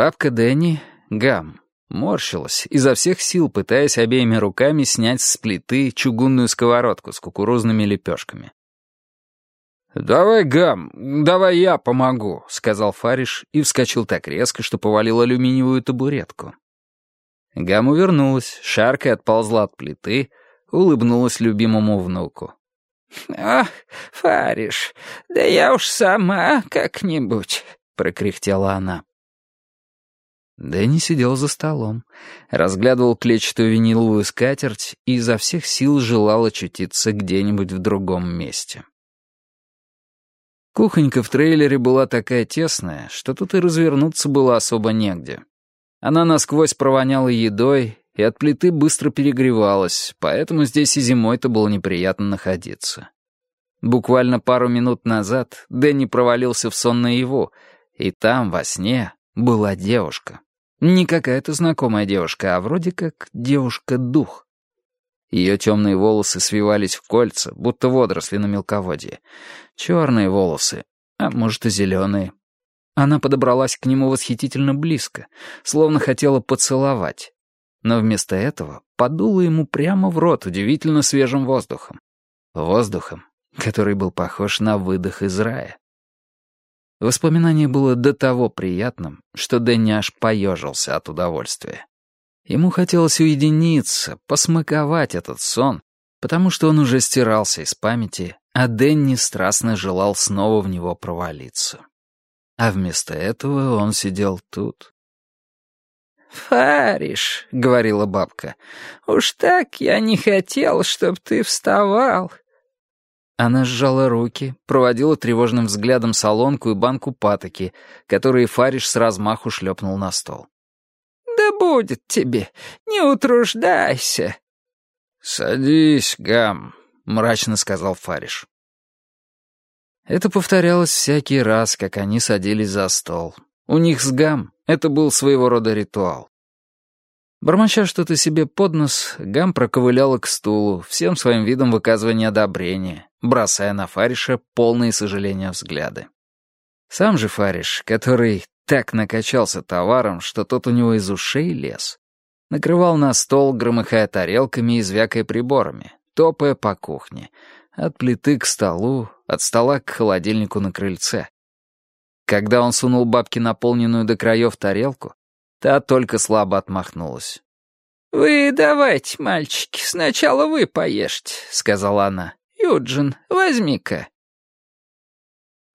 Бабка Дэнни, Гам, морщилась, изо всех сил пытаясь обеими руками снять с плиты чугунную сковородку с кукурузными лепешками. «Давай, Гам, давай я помогу», — сказал Фариш и вскочил так резко, что повалил алюминиевую табуретку. Гам увернулась, шаркой отползла от плиты, улыбнулась любимому внуку. «Ах, Фариш, да я уж сама как-нибудь», — прокряхтела она. Дэнни сидел за столом, разглядывал клетчатую виниловую скатерть и изо всех сил желал очутиться где-нибудь в другом месте. Кухонька в трейлере была такая тесная, что тут и развернуться было особо негде. Она насквозь провоняла едой и от плиты быстро перегревалась, поэтому здесь и зимой-то было неприятно находиться. Буквально пару минут назад Дэнни провалился в сон наяву, и там, во сне, была девушка. Не какая-то знакомая девушка, а вроде как девушка-дух. Ее темные волосы свивались в кольца, будто водоросли на мелководье. Черные волосы, а может и зеленые. Она подобралась к нему восхитительно близко, словно хотела поцеловать. Но вместо этого подула ему прямо в рот удивительно свежим воздухом. Воздухом, который был похож на выдох из рая. Воспоминание было до того приятным, что Дэнни аж поежился от удовольствия. Ему хотелось уединиться, посмаковать этот сон, потому что он уже стирался из памяти, а Дэнни страстно желал снова в него провалиться. А вместо этого он сидел тут. «Фариш», — говорила бабка, — «уж так я не хотел, чтоб ты вставал». Она сжала руки, проводила тревожным взглядом солонку и банку патоки, которые Фариш с размаху шлепнул на стол. «Да будет тебе, не утруждайся». «Садись, Гам», — мрачно сказал Фариш. Это повторялось всякий раз, как они садились за стол. У них с Гам это был своего рода ритуал. Бормоча что-то себе под нос, Гам проковыляла к стулу, всем своим видом выказывая неодобрение, бросая на Фариша полные сожаления взгляды. Сам же Фариш, который так накачался товаром, что тот у него из ушей лез. Накрывал на стол, громыхая тарелками и звякая приборами, топая по кухне. От плиты к столу, от стола к холодильнику на крыльце. Когда он сунул бабке наполненную до краев тарелку, та только слабо отмахнулась. «Вы давайте, мальчики, сначала вы поешьте», — сказала она. «Юджин, возьми-ка».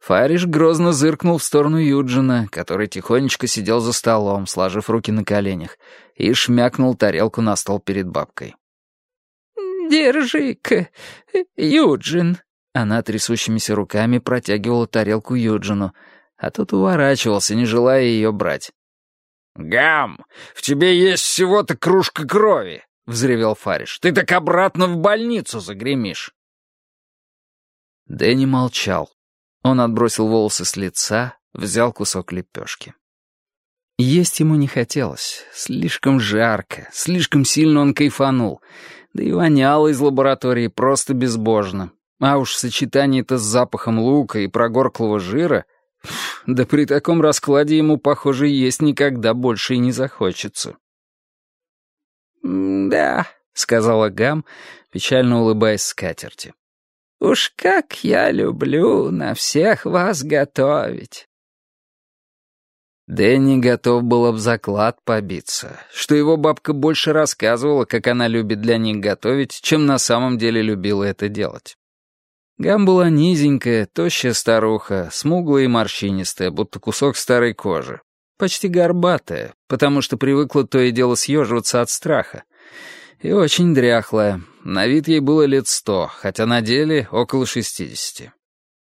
Фариш грозно зыркнул в сторону Юджина, который тихонечко сидел за столом, сложив руки на коленях, и шмякнул тарелку на стол перед бабкой. «Держи-ка, Юджин». Она трясущимися руками протягивала тарелку Юджину, а тот уворачивался, не желая ее брать. «Гам, в тебе есть всего-то кружка крови», — взревел Фариш. «Ты так обратно в больницу загремишь». Дэнни молчал. Он отбросил волосы с лица, взял кусок лепешки. Есть ему не хотелось. Слишком жарко, слишком сильно он кайфанул. Да и воняло из лаборатории просто безбожно. А уж сочетание-то с запахом лука и прогорклого жира... Да при таком раскладе ему, похоже, есть никогда больше и не захочется. «Да», — сказала Гам, печально улыбаясь скатерти. Уж как я люблю на всех вас готовить!» Дэнни готов был об заклад побиться, что его бабка больше рассказывала, как она любит для них готовить, чем на самом деле любила это делать. Гам была низенькая, тощая старуха, смуглая и морщинистая, будто кусок старой кожи. Почти горбатая, потому что привыкла то и дело съеживаться от страха. И очень дряхлая, на вид ей было лет сто, хотя на деле около шестидесяти.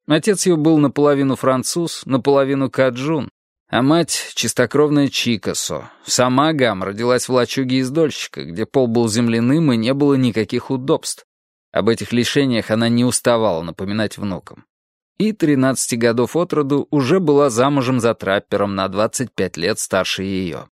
Отец ее был наполовину француз, наполовину каджун, а мать — чистокровная Чикасо. Сама Гам родилась в лачуге издольщика, где пол был земляным и не было никаких удобств. Об этих лишениях она не уставала напоминать внукам. И 13 годов от роду уже была замужем за траппером на 25 лет старше ее.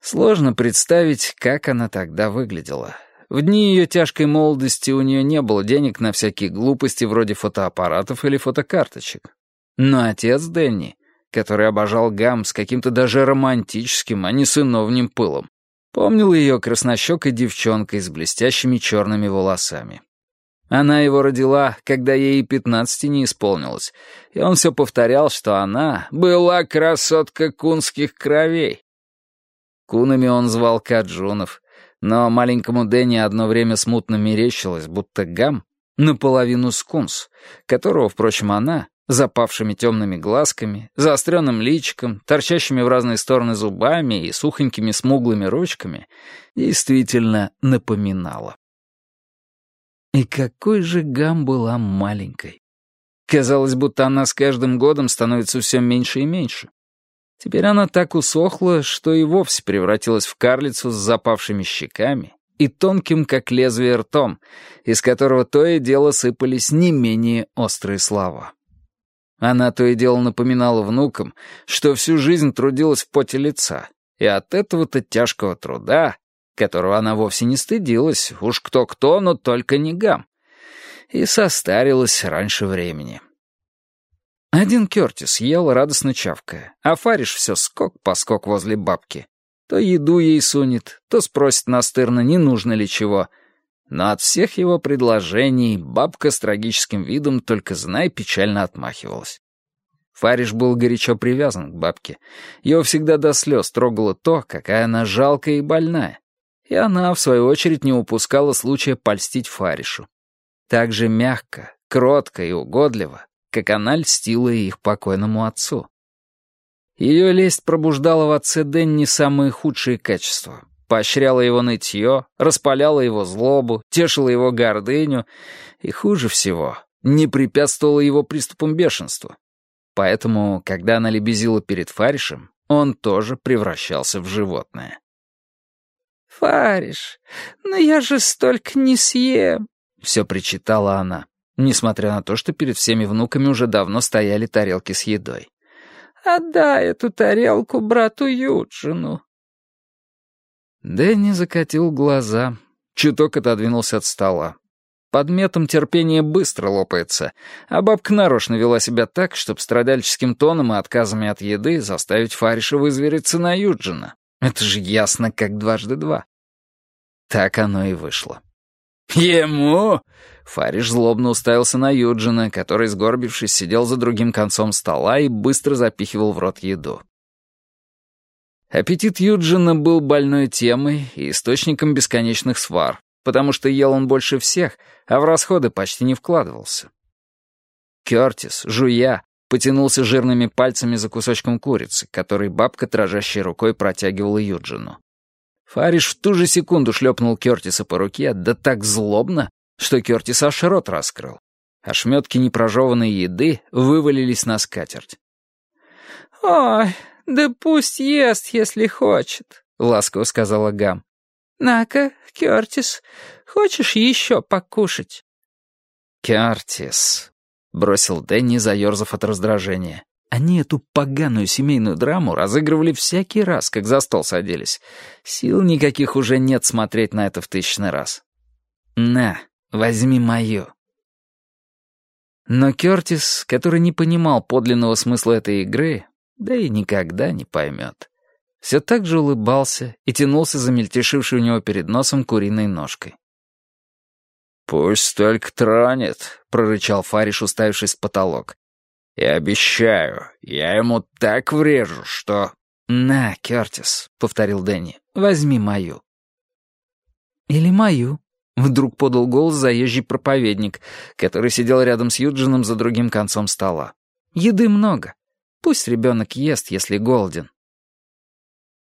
Сложно представить, как она тогда выглядела. В дни ее тяжкой молодости у нее не было денег на всякие глупости вроде фотоаппаратов или фотокарточек. Но отец Дэнни, который обожал Гам с каким-то даже романтическим, а не сыновним пылом, помнил ее краснощекой девчонкой с блестящими черными волосами. Она его родила, когда ей пятнадцати не исполнилось, и он все повторял, что она была красотка кунских кровей. Кунами он звал Каджунов, но маленькому Дэнни одно время смутно мерещилось, будто Гам — наполовину скунс, которого, впрочем, она, запавшими темными глазками, заостренным личиком, торчащими в разные стороны зубами и сухонькими смуглыми ручками, действительно напоминала. И какой же Гам была маленькой. Казалось, будто она с каждым годом становится все меньше и меньше. Теперь она так усохла, что и вовсе превратилась в карлицу с запавшими щеками и тонким, как лезвие ртом, из которого то и дело сыпались не менее острые слова. Она то и дело напоминала внукам, что всю жизнь трудилась в поте лица, и от этого-то тяжкого труда, которого она вовсе не стыдилась, уж кто-кто, но только не гам, и состарилась раньше времени. Один Кертис ел, радостно чавкая, а Фариш все скок по скок возле бабки. То еду ей сунет, то спросит настырно, не нужно ли чего. Но от всех его предложений бабка с трагическим видом только знай печально отмахивалась. Фариш был горячо привязан к бабке. Его всегда до слез трогало то, какая она жалкая и больная. И она, в свою очередь, не упускала случая польстить Фаришу. Так же мягко, кротко и угодливо как она льстила их покойному отцу. Ее лесть пробуждала в отце Дэнни самые худшие качества. Поощряла его нытье, распаляла его злобу, тешила его гордыню и, хуже всего, не препятствовала его приступам бешенства. Поэтому, когда она лебезила перед Фаришем, он тоже превращался в животное. «Фариш, ну я же столько не съем», — все причитала она несмотря на то, что перед всеми внуками уже давно стояли тарелки с едой. «Отдай эту тарелку брату Юджину». Дэнни закатил глаза, чуток отодвинулся от стола. Подметом терпение быстро лопается, а бабка нарочно вела себя так, чтобы страдальческим тоном и отказами от еды заставить Фариша вызвериться на Юджина. Это же ясно, как дважды два. Так оно и вышло. «Ему?» Фариш злобно уставился на Юджина, который, сгорбившись, сидел за другим концом стола и быстро запихивал в рот еду. Аппетит Юджина был больной темой и источником бесконечных свар, потому что ел он больше всех, а в расходы почти не вкладывался. Кертис, жуя, потянулся жирными пальцами за кусочком курицы, который бабка дрожащей рукой протягивала Юджину. Фариш в ту же секунду шлепнул Кертиса по руке, да так злобно, что Кертис аж рот раскрыл. Ошметки непрожеванной еды вывалились на скатерть. «Ой, да пусть ест, если хочет», — ласково сказала Гам. «На-ка, Кертис, хочешь еще покушать?» «Кертис», — бросил Дэнни, заерзав от раздражения. Они эту поганую семейную драму разыгрывали всякий раз, как за стол садились. Сил никаких уже нет смотреть на это в тысячный раз. «На, возьми мою». Но Кертис, который не понимал подлинного смысла этой игры, да и никогда не поймет, все так же улыбался и тянулся за мельтешившей у него перед носом куриной ножкой. «Пусть только тронет», — прорычал Фариш, уставившись в потолок. Я обещаю, я ему так врежу, что...» «На, Кертис», — повторил Дэнни, — «возьми мою». «Или мою», — вдруг подал голос заезжий проповедник, который сидел рядом с Юджином за другим концом стола. «Еды много. Пусть ребенок ест, если голоден».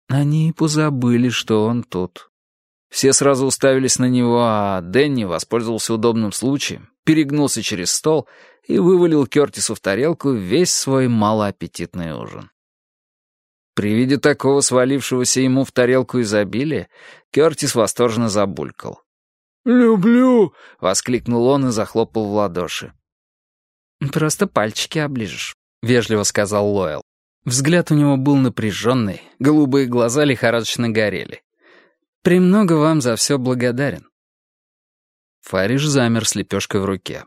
Они позабыли, что он тут. Все сразу уставились на него, а Дэнни воспользовался удобным случаем, перегнулся через стол и вывалил Кертису в тарелку весь свой малоаппетитный ужин. При виде такого свалившегося ему в тарелку изобилия, Кертис восторженно забулькал. «Люблю!» — воскликнул он и захлопал в ладоши. «Просто пальчики оближешь», — вежливо сказал Лойл. Взгляд у него был напряженный, голубые глаза лихорадочно горели. «Премного вам за все благодарен». Фариш замер с лепешкой в руке.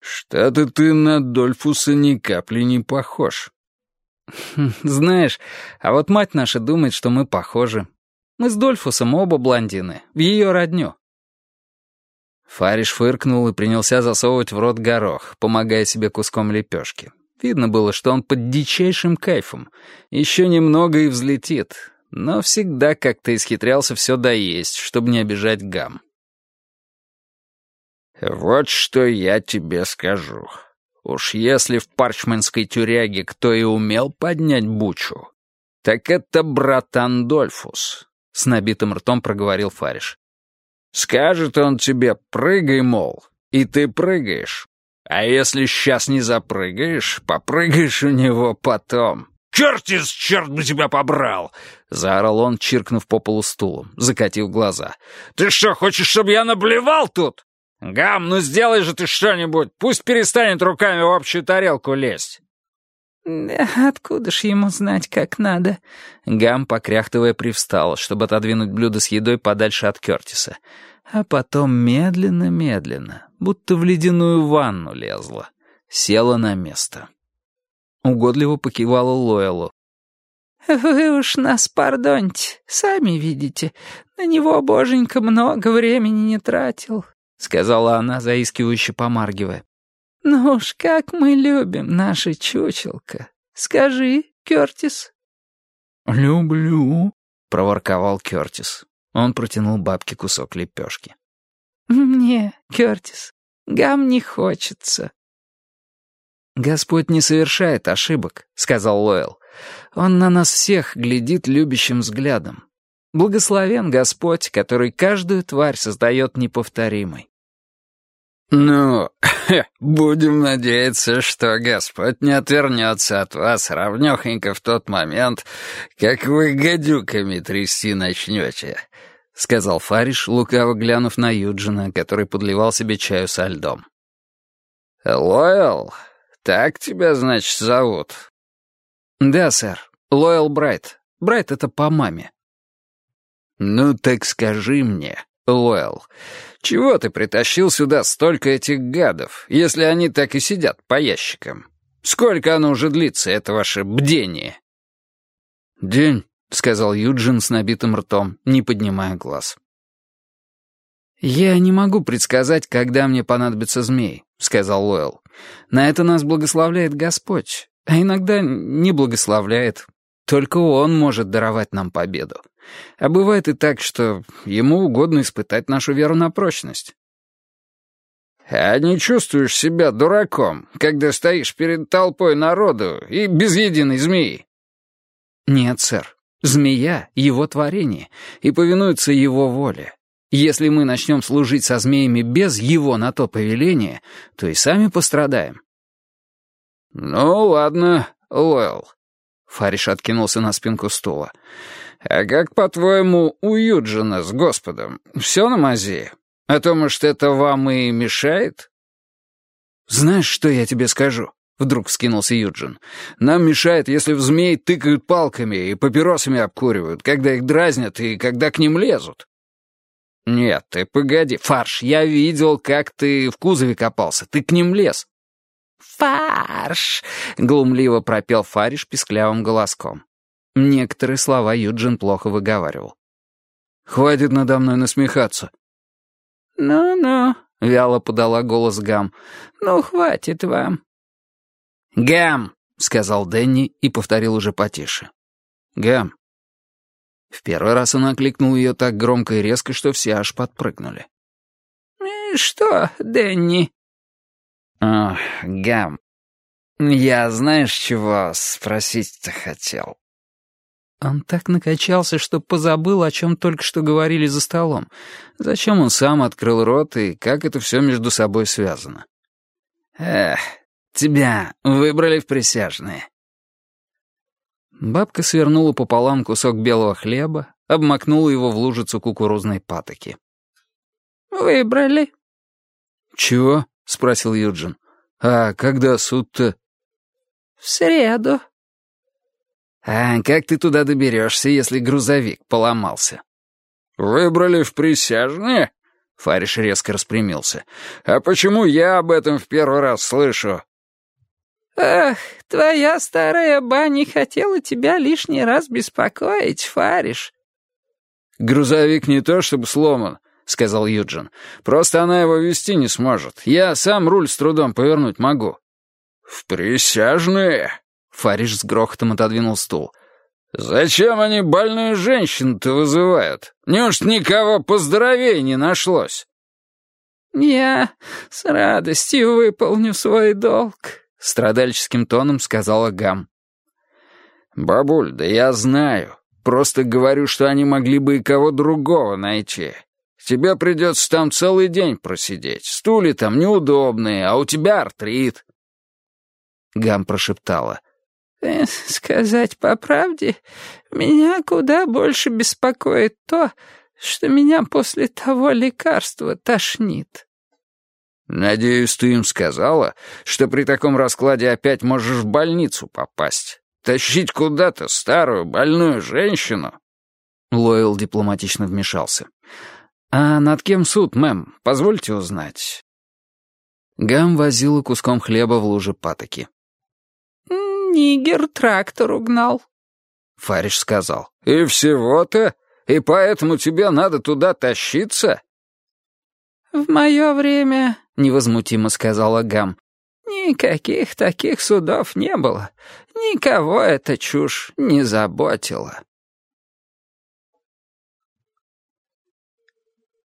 «Что-то ты на Дольфуса ни капли не похож». Знаешь, а вот мать наша думает, что мы похожи. Мы с Дольфусом оба блондины, в ее родню. Фариш фыркнул и принялся засовывать в рот горох, помогая себе куском лепешки. Видно было, что он под дичайшим кайфом. Еще немного и взлетит, но всегда как-то исхитрялся все доесть, чтобы не обижать гам. «Вот что я тебе скажу. Уж если в парчманской тюряге кто и умел поднять бучу, так это брат Андольфус», — с набитым ртом проговорил Фариш. Скажет он тебе «прыгай», мол, и ты прыгаешь. А если сейчас не запрыгаешь, попрыгаешь у него потом. «Чертис, черт бы тебя побрал!» — заорал он, чиркнув по полу стулом, закатив глаза. «Ты что, хочешь, чтобы я наблевал тут? Гам, ну сделай же ты что-нибудь, пусть перестанет руками в общую тарелку лезть!» «Откуда ж ему знать, как надо?» Гам, покряхтывая, привстала, чтобы отодвинуть блюдо с едой подальше от Кертиса. А потом медленно-медленно, будто в ледяную ванну лезла, села на место. Угодливо покивала Лоэлу. «Вы уж нас пардоньте, сами видите. На него, боженька, много времени не тратил», — сказала она, заискивающе помаргивая. «Ну уж как мы любим наше чучелка. Скажи, Кертис». «Люблю», — проворковал Кертис. Он протянул бабке кусок лепешки. «Мне, Кертис, гам не хочется». «Господь не совершает ошибок», — сказал Лоэл. «Он на нас всех глядит любящим взглядом. Благословен Господь, который каждую тварь создает неповторимой. «Ну, будем надеяться, что Господь не отвернется от вас равнёхонько в тот момент, как вы гадюками трясти начнете», — сказал Фариш, лукаво глянув на Юджина, который подливал себе чаю со льдом. «Лоэл, так тебя, значит, зовут?» «Да, сэр. Лоэл Брайт. Брайт — это по маме». «Ну так скажи мне, Лоэл, чего ты притащил сюда столько этих гадов, если они так и сидят по ящикам? Сколько оно уже длится, это ваше бдение?» «День», — сказал Юджин с набитым ртом, не поднимая глаз. «Я не могу предсказать, когда мне понадобится змей», — сказал Лоэл. «На это нас благословляет Господь, а иногда не благословляет. Только Он может даровать нам победу. А бывает и так, что ему угодно испытать нашу веру на прочность. «А не чувствуешь себя дураком, когда стоишь перед толпой народу и без единой змеи?» «Нет, сэр. Змея — его творение, и повинуется его воле. Если мы начнем служить со змеями без его на то повеления, то и сами пострадаем». «Ну, ладно, Лоэл». Фариш откинулся на спинку стула. «А как, по-твоему, у Юджина с Господом? Все на мази? А то, может, это вам и мешает?» «Знаешь, что я тебе скажу?» — вдруг вскинулся Юджин. «Нам мешает, если в змей тыкают палками и папиросами обкуривают, когда их дразнят и когда к ним лезут». «Нет, ты погоди, Фарш, я видел, как ты в кузове копался, ты к ним лез». «Фарш!» — глумливо пропел Фариш писклявым голоском. Некоторые слова Юджин плохо выговаривал. «Хватит надо мной насмехаться». «Ну-ну», — вяло подала голос Гам. «Ну, хватит вам». «Гам», — сказал Дэнни и повторил уже потише. «Гам». В первый раз он окликнул ее так громко и резко, что все аж подпрыгнули. «Что, Дэнни?» «Ох, Гам, я знаешь, чего спросить-то хотел?» Он так накачался, что позабыл, о чем только что говорили за столом. Зачем он сам открыл рот и как это все между собой связано? «Эх, тебя выбрали в присяжные». Бабка свернула пополам кусок белого хлеба, обмакнула его в лужицу кукурузной патоки. «Выбрали». «Чего?» — спросил Юджин. «А когда суд-то?» «В среду», «А как ты туда доберешься, если грузовик поломался?» «Выбрали в присяжные?» Фариш резко распрямился. «А почему я об этом в первый раз слышу?» «Ах, твоя старая баня хотела тебя лишний раз беспокоить, Фариш». «Грузовик не то чтобы сломан», — сказал Юджин. «Просто она его вести не сможет. Я сам руль с трудом повернуть могу». «В присяжные?» — Фариш с грохотом отодвинул стул. «Зачем они больную женщину-то вызывают? Неужто никого поздоровее не нашлось?» «Я с радостью выполню свой долг», — страдальческим тоном сказала Гам. «Бабуль, да я знаю. Просто говорю, что они могли бы и кого другого найти. Тебе придется там целый день просидеть. Стулья там неудобные, а у тебя артрит». Гам прошептала. «Э, «Сказать по правде, меня куда больше беспокоит то, что меня после того лекарства тошнит». «Надеюсь, ты им сказала, что при таком раскладе опять можешь в больницу попасть. Тащить куда-то старую больную женщину?» Лойл дипломатично вмешался. «А над кем суд, мэм? Позвольте узнать». Гам возила куском хлеба в луже патоки. «Нигер трактор угнал», — Фариш сказал. «И всего-то? И поэтому тебе надо туда тащиться?» «В мое время», — невозмутимо сказала Гам, «никаких таких судов не было. Никого эта чушь не заботила».